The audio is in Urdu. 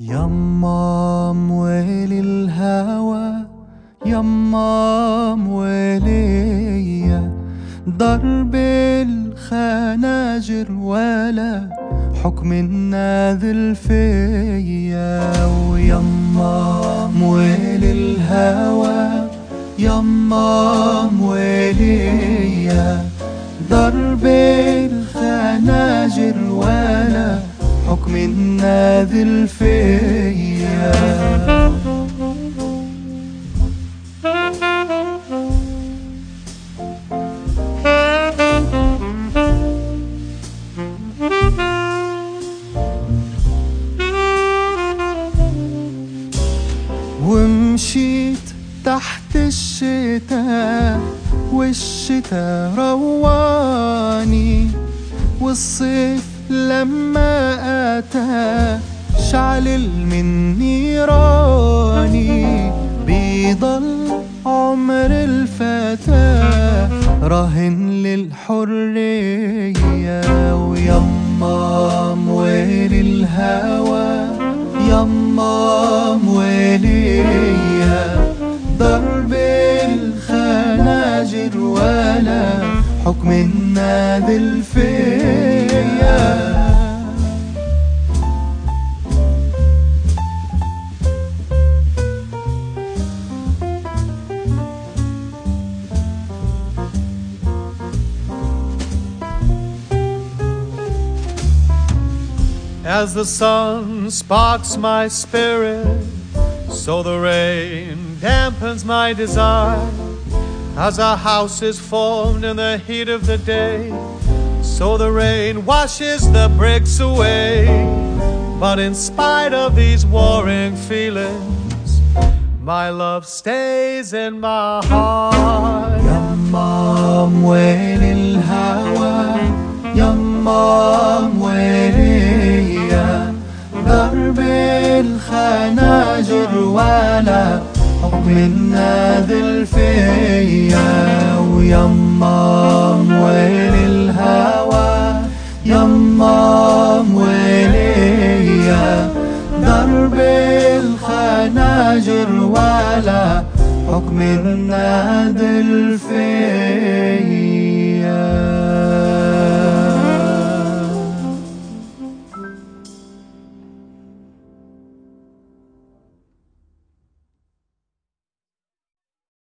يما موالي الهوى يما موالية ضرب الخناجر ولا حكم الناذل فيا. ويما موالي الهوى يما موالية ضرب حكم الناذل فيا ومشيت تحت الشتاء والشتاء رواني والصيف لما أتى من نيراني بيضل عمر الفتى راهن للحرية ويما موالي الهوى يما موالية ضرب الخناجر، ولا حكم الناذل فيا As the sun sparks my spirit, so the rain dampens my desire. As a house is formed in the heat of the day, so the rain washes the bricks away. But in spite of these warring feelings, my love stays in my heart. يما موالي الهوى يما ضرب الخناجر ولا حكم الناذل فيا ويما موالي الهوى يما موالية ضرب الخناجر ولا حكم النادل فيا